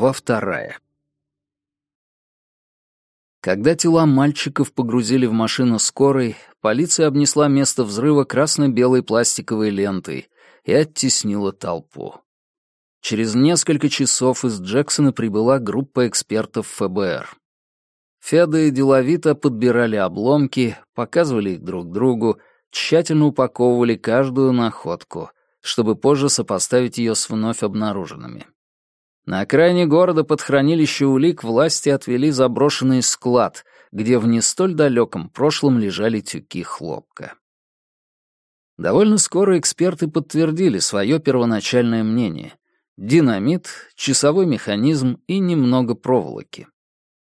Глава вторая. Когда тела мальчиков погрузили в машину скорой, полиция обнесла место взрыва красно-белой пластиковой лентой и оттеснила толпу. Через несколько часов из Джексона прибыла группа экспертов ФБР. Феда и деловито подбирали обломки, показывали их друг другу, тщательно упаковывали каждую находку, чтобы позже сопоставить ее с вновь обнаруженными. На окраине города под хранилище улик власти отвели заброшенный склад, где в не столь далеком прошлом лежали тюки хлопка. Довольно скоро эксперты подтвердили свое первоначальное мнение. Динамит, часовой механизм и немного проволоки.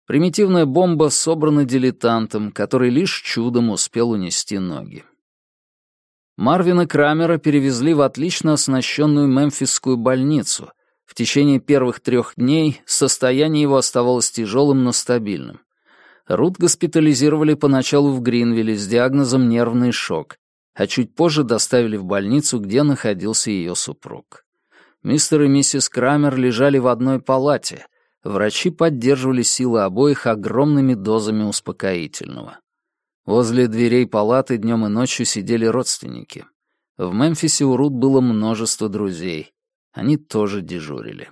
Примитивная бомба собрана дилетантом, который лишь чудом успел унести ноги. Марвина Крамера перевезли в отлично оснащенную мемфисскую больницу. В течение первых трех дней состояние его оставалось тяжелым, но стабильным. Рут госпитализировали поначалу в Гринвилле с диагнозом нервный шок, а чуть позже доставили в больницу, где находился ее супруг. Мистер и миссис Крамер лежали в одной палате. Врачи поддерживали силы обоих огромными дозами успокоительного. Возле дверей палаты днем и ночью сидели родственники. В Мемфисе у Рут было множество друзей. Они тоже дежурили.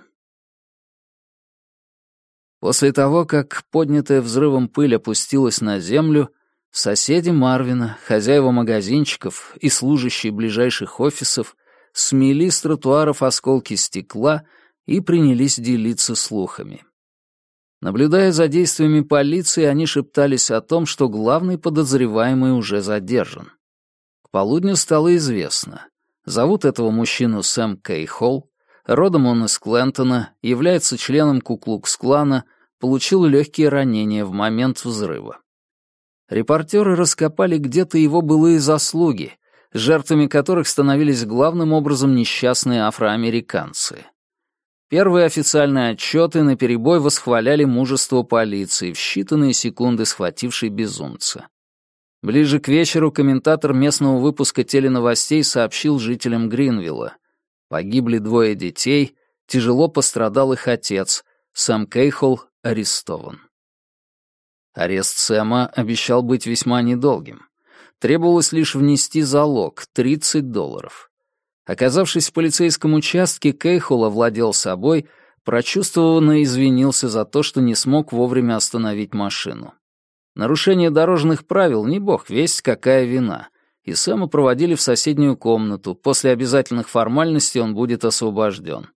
После того, как поднятая взрывом пыль опустилась на землю, соседи Марвина, хозяева магазинчиков и служащие ближайших офисов смели с тротуаров осколки стекла и принялись делиться слухами. Наблюдая за действиями полиции, они шептались о том, что главный подозреваемый уже задержан. К полудню стало известно. Зовут этого мужчину Сэм Кейхолл, родом он из Клентона, является членом Куклукс-клана, получил легкие ранения в момент взрыва. Репортеры раскопали где-то его былые заслуги, жертвами которых становились главным образом несчастные афроамериканцы. Первые официальные отчеты наперебой восхваляли мужество полиции, в считанные секунды схватившей безумца. Ближе к вечеру комментатор местного выпуска теленовостей сообщил жителям Гринвилла. Погибли двое детей, тяжело пострадал их отец, Сэм Кейхол арестован. Арест Сэма обещал быть весьма недолгим. Требовалось лишь внести залог — 30 долларов. Оказавшись в полицейском участке, Кейхол овладел собой, прочувствованно извинился за то, что не смог вовремя остановить машину. Нарушение дорожных правил не бог весть какая вина, и Сэма проводили в соседнюю комнату, после обязательных формальностей он будет освобожден.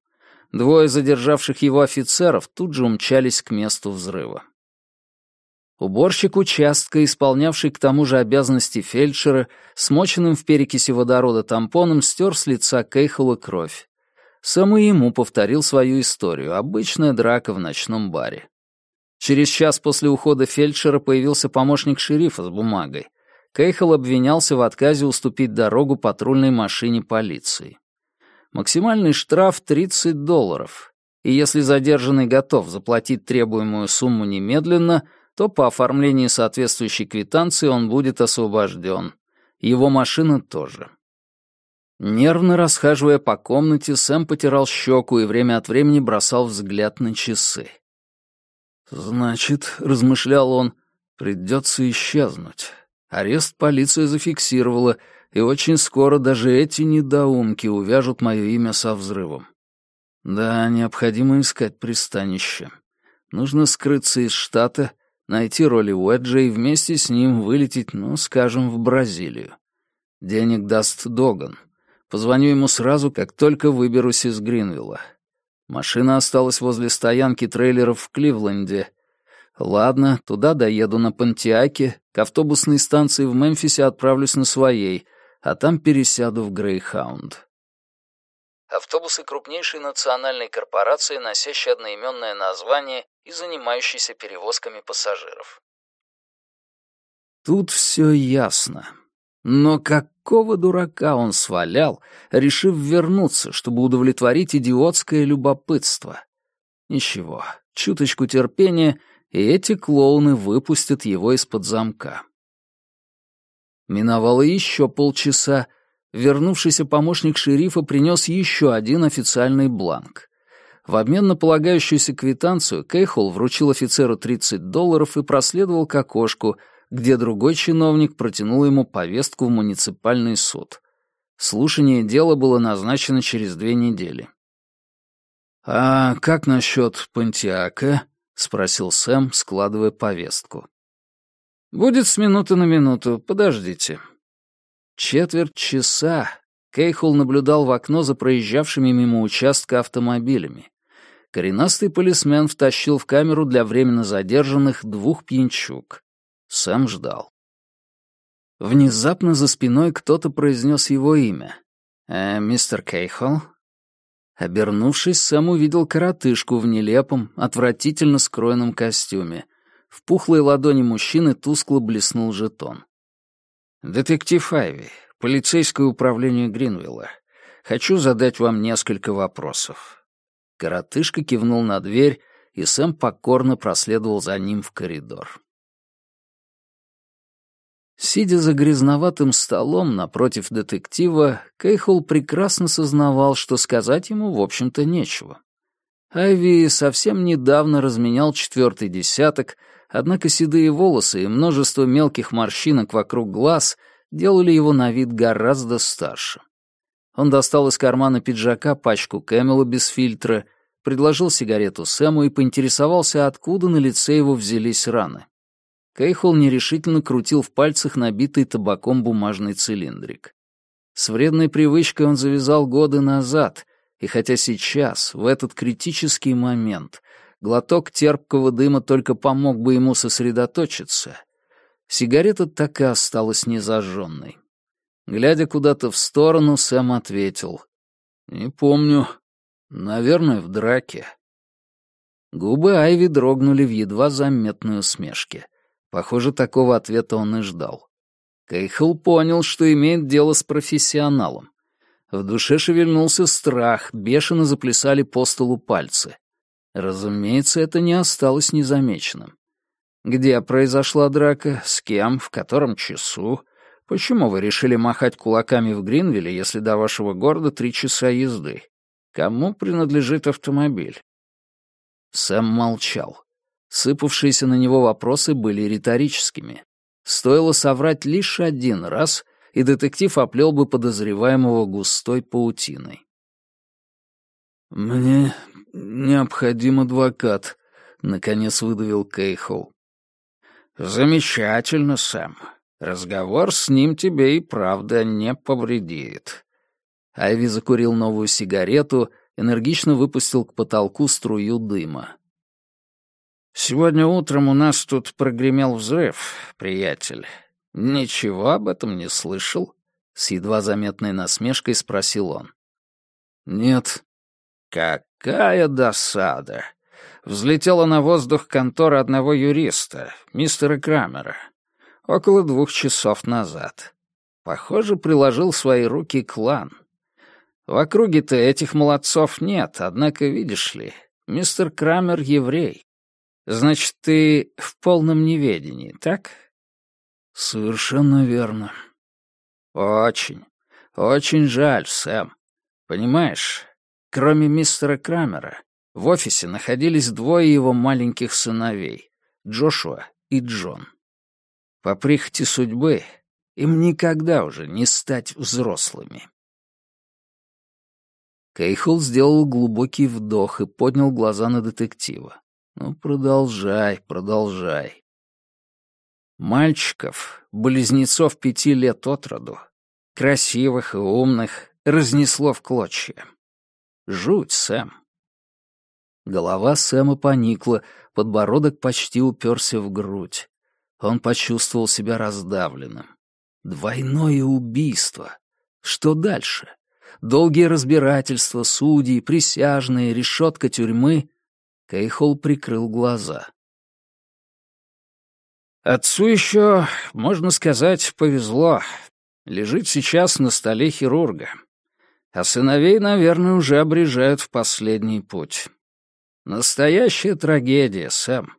Двое задержавших его офицеров тут же умчались к месту взрыва. Уборщик участка, исполнявший к тому же обязанности фельдшера, смоченным в перекиси водорода тампоном, стер с лица Кейхола кровь. Сам и ему повторил свою историю, обычная драка в ночном баре. Через час после ухода фельдшера появился помощник шерифа с бумагой. Кейхол обвинялся в отказе уступить дорогу патрульной машине полиции. Максимальный штраф — 30 долларов. И если задержанный готов заплатить требуемую сумму немедленно — то по оформлении соответствующей квитанции он будет освобожден. Его машина тоже. Нервно расхаживая по комнате, Сэм потирал щеку и время от времени бросал взгляд на часы. «Значит, — размышлял он, — придется исчезнуть. Арест полиция зафиксировала, и очень скоро даже эти недоумки увяжут мое имя со взрывом. Да, необходимо искать пристанище. Нужно скрыться из штата найти роли Уэджа и вместе с ним вылететь, ну, скажем, в Бразилию. Денег даст Доган. Позвоню ему сразу, как только выберусь из Гринвилла. Машина осталась возле стоянки трейлеров в Кливленде. Ладно, туда доеду на Пантиаке, к автобусной станции в Мемфисе отправлюсь на своей, а там пересяду в Грейхаунд. Автобусы крупнейшей национальной корпорации, носящей одноименное название и занимающейся перевозками пассажиров. Тут все ясно. Но какого дурака он свалял, решив вернуться, чтобы удовлетворить идиотское любопытство? Ничего, чуточку терпения, и эти клоуны выпустят его из-под замка. Миновало еще полчаса, Вернувшийся помощник шерифа принес еще один официальный бланк. В обмен на полагающуюся квитанцию Кейхол вручил офицеру 30 долларов и проследовал к окошку, где другой чиновник протянул ему повестку в муниципальный суд. Слушание дела было назначено через две недели. «А как насчет Пантиака?» — спросил Сэм, складывая повестку. «Будет с минуты на минуту, подождите». Четверть часа Кейхол наблюдал в окно за проезжавшими мимо участка автомобилями. Коренастый полисмен втащил в камеру для временно задержанных двух пьянчуг. Сэм ждал. Внезапно за спиной кто-то произнес его имя. «Э, мистер Кейхол?» Обернувшись, Сэм увидел коротышку в нелепом, отвратительно скроенном костюме. В пухлой ладони мужчины тускло блеснул жетон. «Детектив Айви, полицейское управление Гринвилла. Хочу задать вам несколько вопросов». Коротышка кивнул на дверь, и Сэм покорно проследовал за ним в коридор. Сидя за грязноватым столом напротив детектива, Кейхол прекрасно сознавал, что сказать ему, в общем-то, нечего. Айви совсем недавно разменял четвертый десяток, однако седые волосы и множество мелких морщинок вокруг глаз делали его на вид гораздо старше. Он достал из кармана пиджака пачку Кэмела без фильтра, предложил сигарету Сэму и поинтересовался, откуда на лице его взялись раны. Кейхол нерешительно крутил в пальцах набитый табаком бумажный цилиндрик. С вредной привычкой он завязал годы назад, и хотя сейчас, в этот критический момент, глоток терпкого дыма только помог бы ему сосредоточиться, сигарета так и осталась незажженной. Глядя куда-то в сторону, Сэм ответил. «Не помню. Наверное, в драке». Губы Айви дрогнули в едва заметной усмешке. Похоже, такого ответа он и ждал. Кейхл понял, что имеет дело с профессионалом. В душе шевельнулся страх, бешено заплясали по столу пальцы. Разумеется, это не осталось незамеченным. Где произошла драка, с кем, в котором часу? Почему вы решили махать кулаками в Гринвилле, если до вашего города три часа езды? Кому принадлежит автомобиль? Сэм молчал. Сыпавшиеся на него вопросы были риторическими. Стоило соврать лишь один раз, и детектив оплел бы подозреваемого густой паутиной. «Мне необходим адвокат», — наконец выдавил Кейхоу. «Замечательно, Сэм. Разговор с ним тебе и правда не повредит». Айви закурил новую сигарету, энергично выпустил к потолку струю дыма. Сегодня утром у нас тут прогремел взрыв, приятель. Ничего об этом не слышал? С едва заметной насмешкой спросил он. Нет. Какая досада. Взлетела на воздух контора одного юриста, мистера Крамера, около двух часов назад. Похоже, приложил свои руки клан. В округе-то этих молодцов нет, однако, видишь ли, мистер Крамер — еврей. Значит, ты в полном неведении, так? Совершенно верно. Очень, очень жаль, Сэм. Понимаешь, кроме мистера Крамера, в офисе находились двое его маленьких сыновей, Джошуа и Джон. По прихоти судьбы им никогда уже не стать взрослыми. Кейхол сделал глубокий вдох и поднял глаза на детектива. Ну, продолжай, продолжай. Мальчиков, близнецов пяти лет от роду, красивых и умных, разнесло в клочья. Жуть, Сэм. Голова Сэма поникла, подбородок почти уперся в грудь. Он почувствовал себя раздавленным. Двойное убийство. Что дальше? Долгие разбирательства, судьи, присяжные, решетка тюрьмы Кейхол прикрыл глаза. Отцу еще, можно сказать, повезло. Лежит сейчас на столе хирурга. А сыновей, наверное, уже обрежают в последний путь. Настоящая трагедия, Сэм.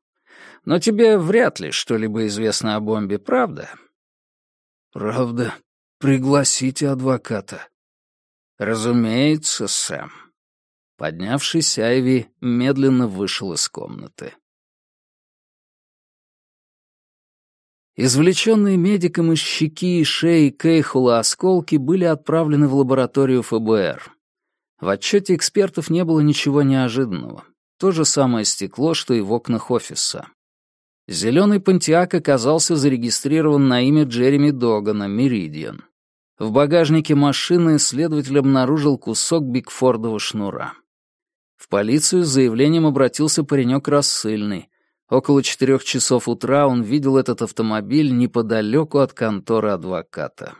Но тебе вряд ли что-либо известно о бомбе, правда? Правда. Пригласите адвоката. Разумеется, Сэм. Поднявшись, Айви медленно вышел из комнаты. Извлеченные медиком из щеки и шеи Кейхула осколки были отправлены в лабораторию ФБР. В отчете экспертов не было ничего неожиданного. То же самое стекло, что и в окнах офиса. Зеленый Пантиак оказался зарегистрирован на имя Джереми Догана, Меридиан. В багажнике машины следователь обнаружил кусок Бигфордова шнура. В полицию с заявлением обратился паренек рассыльный. Около четырех часов утра он видел этот автомобиль неподалеку от конторы адвоката.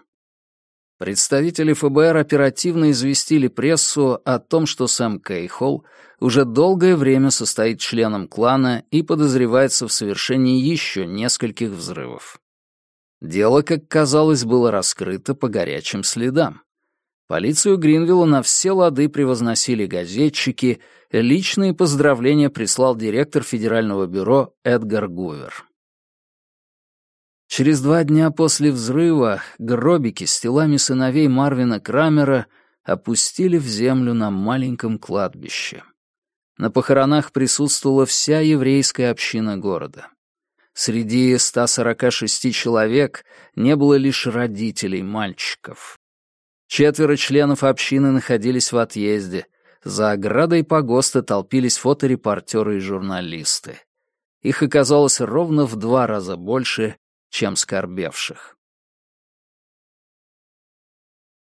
Представители ФБР оперативно известили прессу о том, что Сэм Кейхол уже долгое время состоит членом клана и подозревается в совершении еще нескольких взрывов. Дело, как казалось, было раскрыто по горячим следам. Полицию Гринвилла на все лады превозносили газетчики, личные поздравления прислал директор Федерального бюро Эдгар Гувер. Через два дня после взрыва гробики с телами сыновей Марвина Крамера опустили в землю на маленьком кладбище. На похоронах присутствовала вся еврейская община города. Среди 146 человек не было лишь родителей мальчиков. Четверо членов общины находились в отъезде. За оградой погоста толпились фоторепортеры и журналисты. Их оказалось ровно в два раза больше, чем скорбевших.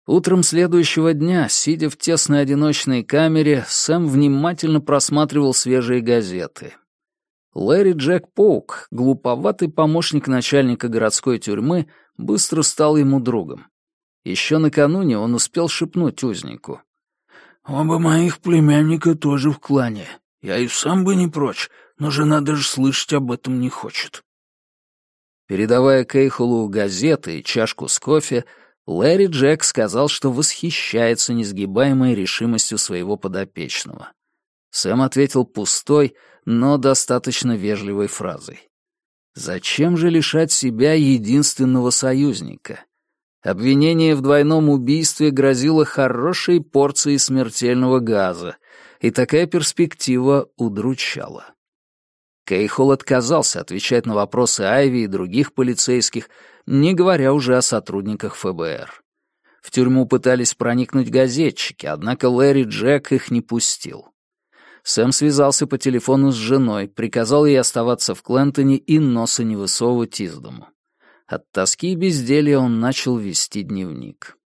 Утром следующего дня, сидя в тесной одиночной камере, Сэм внимательно просматривал свежие газеты. Лэри Джек Поук, глуповатый помощник начальника городской тюрьмы, быстро стал ему другом. Еще накануне он успел шепнуть узнику. «Оба моих племянника тоже в клане. Я и сам бы не прочь, но жена даже слышать об этом не хочет». Передавая Кейхолу газеты и чашку с кофе, Лэри Джек сказал, что восхищается несгибаемой решимостью своего подопечного. Сэм ответил пустой, но достаточно вежливой фразой. «Зачем же лишать себя единственного союзника?» Обвинение в двойном убийстве грозило хорошей порцией смертельного газа, и такая перспектива удручала. Кейхол отказался отвечать на вопросы Айви и других полицейских, не говоря уже о сотрудниках ФБР. В тюрьму пытались проникнуть газетчики, однако Лэри Джек их не пустил. Сэм связался по телефону с женой, приказал ей оставаться в Клентоне и носа не высовывать из дому. От тоски и безделья он начал вести дневник.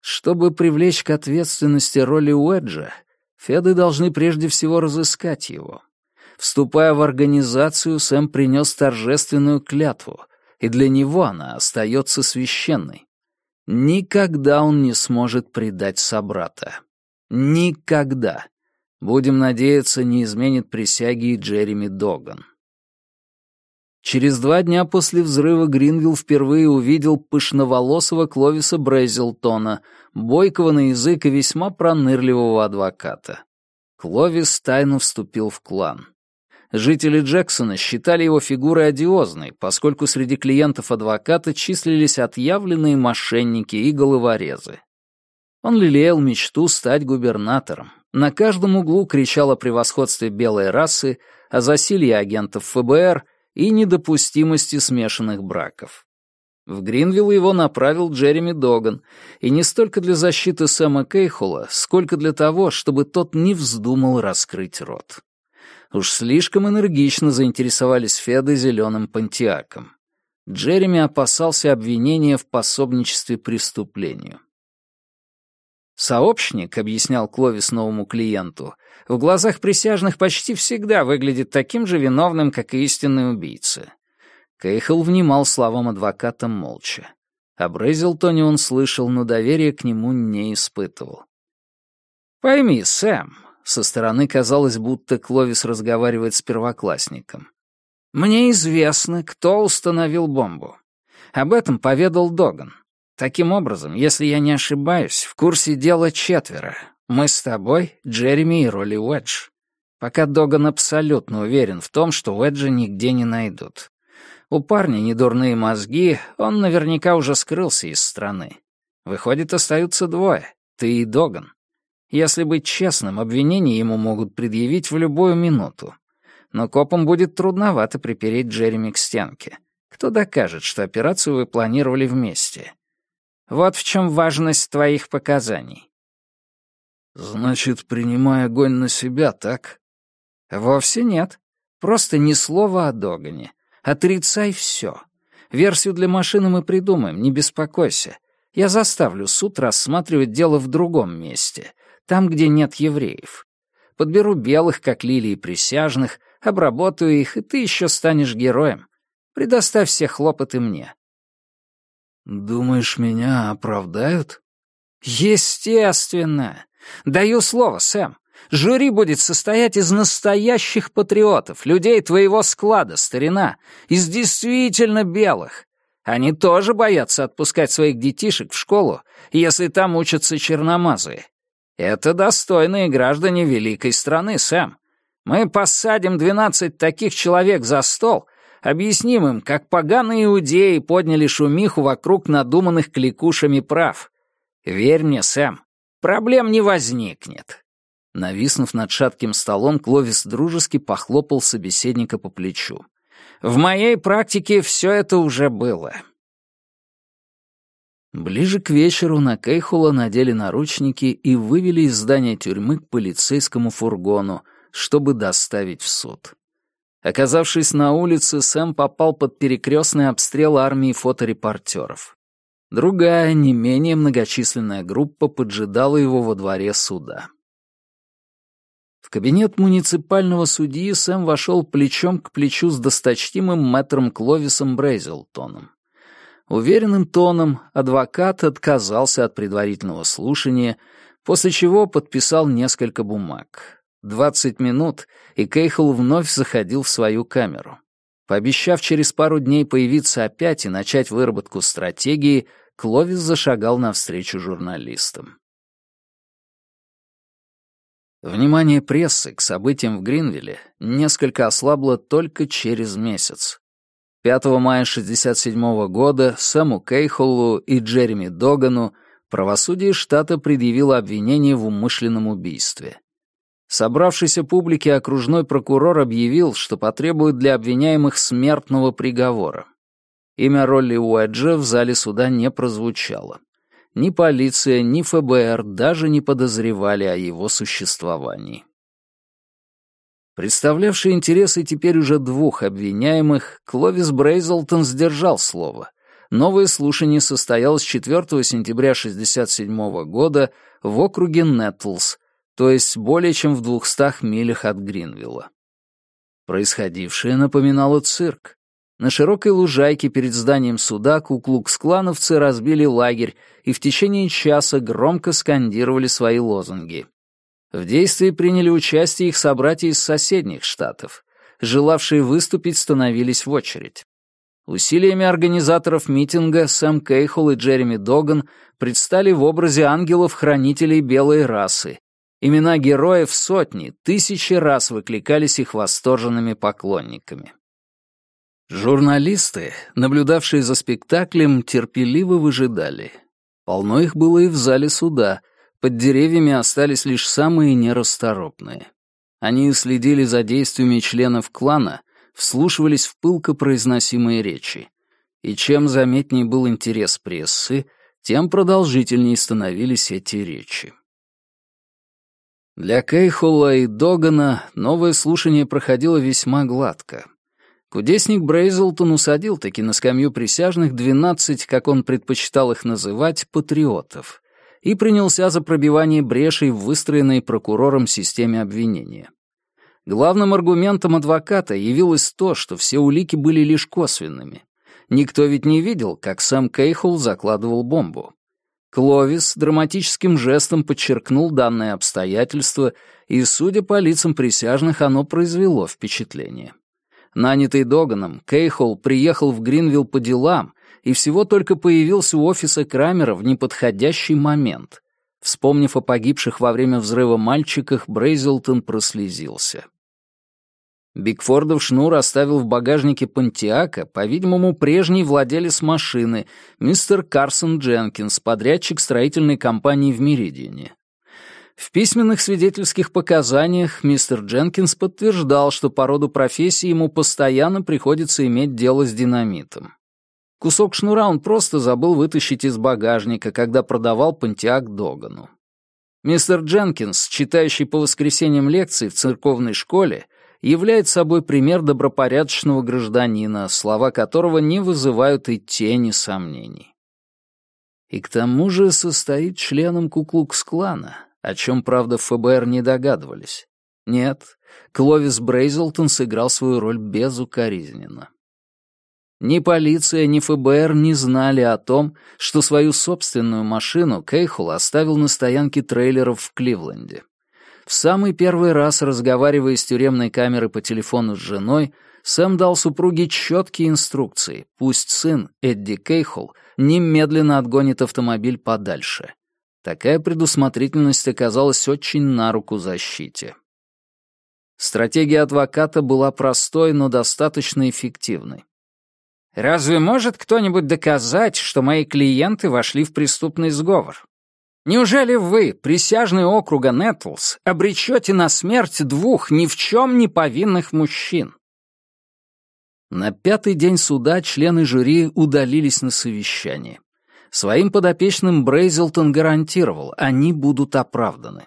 Чтобы привлечь к ответственности роли Уэджа, Феды должны прежде всего разыскать его. Вступая в организацию, Сэм принес торжественную клятву, и для него она остается священной. Никогда он не сможет предать собрата. Никогда. Будем надеяться, не изменит присяги и Джереми Доган. Через два дня после взрыва Гринвилл впервые увидел пышноволосого Кловиса Брейзелтона, бойкого на язык и весьма пронырливого адвоката. Кловис тайно вступил в клан. Жители Джексона считали его фигурой одиозной, поскольку среди клиентов адвоката числились отъявленные мошенники и головорезы. Он лелеял мечту стать губернатором. На каждом углу кричал о превосходстве белой расы, о засилье агентов ФБР и недопустимости смешанных браков. В Гринвилл его направил Джереми Доган, и не столько для защиты Сэма Кейхола, сколько для того, чтобы тот не вздумал раскрыть рот. Уж слишком энергично заинтересовались Феды зеленым пантиаком. Джереми опасался обвинения в пособничестве преступлению. Сообщник, объяснял Кловис новому клиенту, в глазах присяжных почти всегда выглядит таким же виновным, как и истинный убийца. Кейхл внимал словам адвоката молча. Об Рейзелтоне он слышал, но доверия к нему не испытывал. «Пойми, Сэм», — со стороны казалось, будто Кловис разговаривает с первоклассником. «Мне известно, кто установил бомбу. Об этом поведал Доган. Таким образом, если я не ошибаюсь, в курсе дела четверо. Мы с тобой, Джереми и Ролли Уэдж. Пока Доган абсолютно уверен в том, что Уэджа нигде не найдут. У парня недурные мозги, он наверняка уже скрылся из страны. Выходит, остаются двое, ты и Доган. Если быть честным, обвинения ему могут предъявить в любую минуту. Но копам будет трудновато припереть Джереми к стенке. Кто докажет, что операцию вы планировали вместе? Вот в чем важность твоих показаний. Значит, принимая огонь на себя, так? Вовсе нет. Просто ни слова о Догане. Отрицай все. Версию для машины мы придумаем, не беспокойся. Я заставлю суд рассматривать дело в другом месте, там, где нет евреев. Подберу белых, как лилии присяжных, обработаю их, и ты еще станешь героем. Предоставь все хлопоты мне». «Думаешь, меня оправдают?» «Естественно. Даю слово, Сэм. Жюри будет состоять из настоящих патриотов, людей твоего склада, старина, из действительно белых. Они тоже боятся отпускать своих детишек в школу, если там учатся черномазые. Это достойные граждане великой страны, Сэм. Мы посадим двенадцать таких человек за стол, объясним им, как поганые иудеи подняли шумиху вокруг надуманных кликушами прав. Верь мне, Сэм, проблем не возникнет. Нависнув над шатким столом, Кловис дружески похлопал собеседника по плечу. В моей практике все это уже было. Ближе к вечеру на Кейхула надели наручники и вывели из здания тюрьмы к полицейскому фургону, чтобы доставить в суд. Оказавшись на улице, Сэм попал под перекрестный обстрел армии фоторепортеров. Другая, не менее многочисленная группа поджидала его во дворе суда. В кабинет муниципального судьи Сэм вошел плечом к плечу с досточтимым мэтром Кловисом Брейзелтоном. Уверенным тоном адвокат отказался от предварительного слушания, после чего подписал несколько бумаг. Двадцать минут, и Кейхл вновь заходил в свою камеру. Пообещав через пару дней появиться опять и начать выработку стратегии, Кловис зашагал навстречу журналистам. Внимание прессы к событиям в Гринвилле несколько ослабло только через месяц. 5 мая 1967 года Сэму Кейхоллу и Джереми Догану правосудие штата предъявило обвинение в умышленном убийстве. Собравшийся публике окружной прокурор объявил, что потребует для обвиняемых смертного приговора. Имя Ролли Уэджа в зале суда не прозвучало ни полиция, ни ФБР даже не подозревали о его существовании. Представлявший интересы теперь уже двух обвиняемых, Кловис Брейзелтон сдержал слово. Новое слушание состоялось 4 сентября 1967 года в округе Нетлс, то есть более чем в 200 милях от Гринвилла. Происходившее напоминало цирк. На широкой лужайке перед зданием суда куклукс-клановцы разбили лагерь и в течение часа громко скандировали свои лозунги. В действии приняли участие их собратья из соседних штатов. Желавшие выступить становились в очередь. Усилиями организаторов митинга Сэм Кейхол и Джереми Доган предстали в образе ангелов-хранителей белой расы. Имена героев сотни, тысячи раз выкликались их восторженными поклонниками. Журналисты, наблюдавшие за спектаклем, терпеливо выжидали. Полно их было и в зале суда. Под деревьями остались лишь самые нерасторопные. Они следили за действиями членов клана, вслушивались в пылко произносимые речи. И чем заметнее был интерес прессы, тем продолжительнее становились эти речи. Для Кейхола и Догана новое слушание проходило весьма гладко. Кудесник Брейзелтон усадил таки на скамью присяжных двенадцать, как он предпочитал их называть, патриотов, и принялся за пробивание брешей в выстроенной прокурором системе обвинения. Главным аргументом адвоката явилось то, что все улики были лишь косвенными. Никто ведь не видел, как сам Кейхол закладывал бомбу. Кловис драматическим жестом подчеркнул данное обстоятельство, и, судя по лицам присяжных, оно произвело впечатление. Нанятый Доганом, Кейхол приехал в Гринвилл по делам и всего только появился у офиса Крамера в неподходящий момент. Вспомнив о погибших во время взрыва мальчиках, Брейзелтон прослезился. Бигфордов шнур оставил в багажнике Пантиака, по-видимому, прежний владелец машины, мистер Карсон Дженкинс, подрядчик строительной компании в Меридиане. В письменных свидетельских показаниях мистер Дженкинс подтверждал, что по роду профессии ему постоянно приходится иметь дело с динамитом. Кусок шнура он просто забыл вытащить из багажника, когда продавал Пантиак Догану. Мистер Дженкинс, читающий по воскресеньям лекции в церковной школе, является собой пример добропорядочного гражданина, слова которого не вызывают и тени сомнений. И к тому же состоит членом Куклукс-клана, о чем, правда, ФБР не догадывались. Нет, Кловис Брейзелтон сыграл свою роль безукоризненно. Ни полиция, ни ФБР не знали о том, что свою собственную машину Кейхол оставил на стоянке трейлеров в Кливленде. В самый первый раз, разговаривая с тюремной камеры по телефону с женой, Сэм дал супруге четкие инструкции. Пусть сын, Эдди Кейхол, немедленно отгонит автомобиль подальше. Такая предусмотрительность оказалась очень на руку защите. Стратегия адвоката была простой, но достаточно эффективной. «Разве может кто-нибудь доказать, что мои клиенты вошли в преступный сговор? Неужели вы, присяжный округа Нетлс, обречете на смерть двух ни в чем не повинных мужчин?» На пятый день суда члены жюри удалились на совещание. Своим подопечным Брейзелтон гарантировал, они будут оправданы.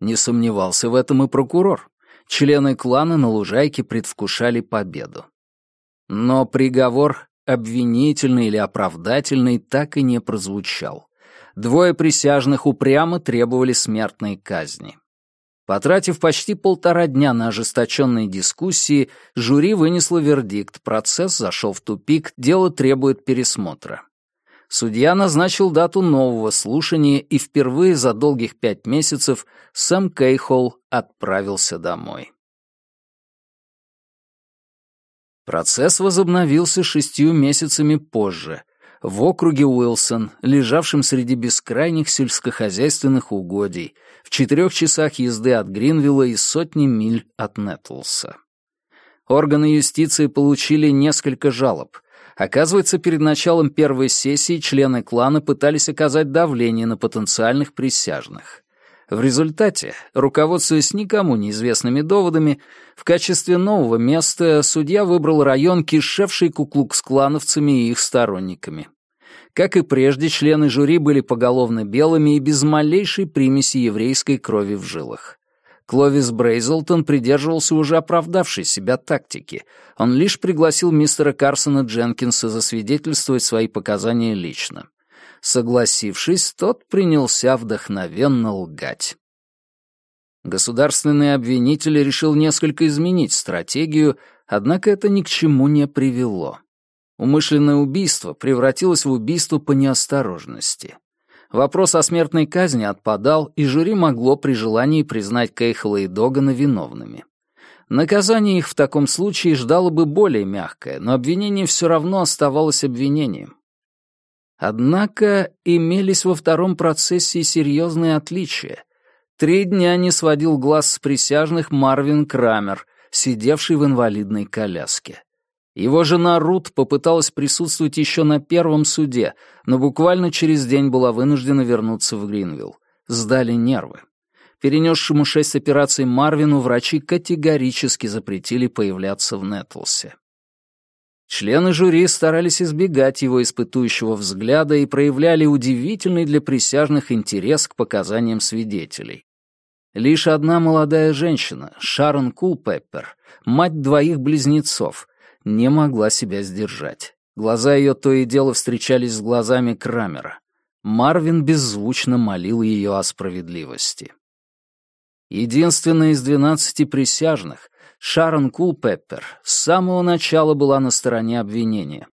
Не сомневался в этом и прокурор. Члены клана на лужайке предвкушали победу. Но приговор, обвинительный или оправдательный, так и не прозвучал. Двое присяжных упрямо требовали смертной казни. Потратив почти полтора дня на ожесточенные дискуссии, жюри вынесло вердикт, процесс зашел в тупик, дело требует пересмотра. Судья назначил дату нового слушания, и впервые за долгих пять месяцев Сэм Кейхол отправился домой. Процесс возобновился шестью месяцами позже, в округе Уилсон, лежавшем среди бескрайних сельскохозяйственных угодий, в четырех часах езды от Гринвилла и сотни миль от Нетлса. Органы юстиции получили несколько жалоб. Оказывается, перед началом первой сессии члены клана пытались оказать давление на потенциальных присяжных. В результате, руководствуясь никому неизвестными доводами, в качестве нового места судья выбрал район, кишевший куклукс-клановцами и их сторонниками. Как и прежде, члены жюри были поголовно белыми и без малейшей примеси еврейской крови в жилах. Кловис Брейзелтон придерживался уже оправдавшей себя тактики. Он лишь пригласил мистера Карсона Дженкинса засвидетельствовать свои показания лично. Согласившись, тот принялся вдохновенно лгать. Государственный обвинитель решил несколько изменить стратегию, однако это ни к чему не привело. Умышленное убийство превратилось в убийство по неосторожности. Вопрос о смертной казни отпадал, и жюри могло при желании признать Кейхола и Догана виновными. Наказание их в таком случае ждало бы более мягкое, но обвинение все равно оставалось обвинением. Однако имелись во втором процессе серьезные отличия. Три дня не сводил глаз с присяжных Марвин Крамер, сидевший в инвалидной коляске. Его жена Рут попыталась присутствовать еще на первом суде, но буквально через день была вынуждена вернуться в Гринвилл. Сдали нервы. Перенесшему шесть операций Марвину врачи категорически запретили появляться в Нетлсе. Члены жюри старались избегать его испытующего взгляда и проявляли удивительный для присяжных интерес к показаниям свидетелей. Лишь одна молодая женщина, Шарон Кулпеппер, мать двоих близнецов, не могла себя сдержать. Глаза ее то и дело встречались с глазами Крамера. Марвин беззвучно молил ее о справедливости. Единственная из двенадцати присяжных, Шарон Кулпеппер с самого начала была на стороне обвинения.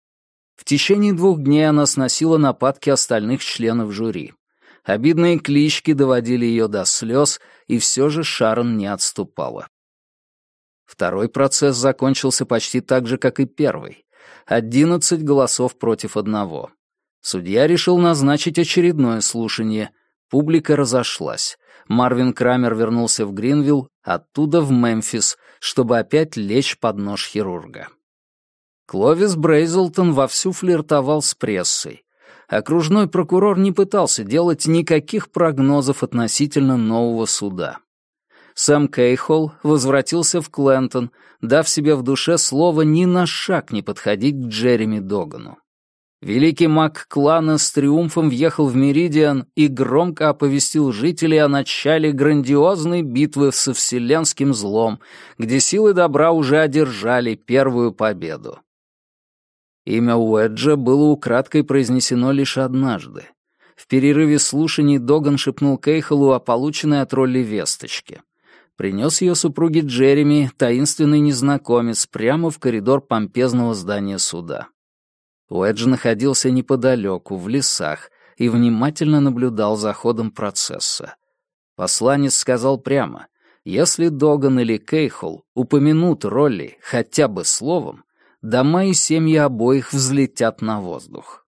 В течение двух дней она сносила нападки остальных членов жюри. Обидные клички доводили ее до слез, и все же Шарон не отступала. Второй процесс закончился почти так же, как и первый. Одиннадцать голосов против одного. Судья решил назначить очередное слушание. Публика разошлась. Марвин Крамер вернулся в Гринвилл, оттуда в Мемфис, чтобы опять лечь под нож хирурга. Кловис Брейзелтон вовсю флиртовал с прессой. окружной прокурор не пытался делать никаких прогнозов относительно нового суда. Сам Кейхол возвратился в Клентон, дав себе в душе слово ни на шаг не подходить к Джереми Догану. Великий маг клана с триумфом въехал в Меридиан и громко оповестил жителей о начале грандиозной битвы со вселенским злом, где силы добра уже одержали первую победу. Имя Уэджа было украдкой произнесено лишь однажды. В перерыве слушаний Доган шепнул Кейхолу о полученной от Ролли весточке. Принес ее супруге Джереми таинственный незнакомец прямо в коридор помпезного здания суда. Уэдж находился неподалеку, в лесах, и внимательно наблюдал за ходом процесса. Посланец сказал прямо, если Доган или Кейхол упомянут Ролли хотя бы словом, дома и семьи обоих взлетят на воздух.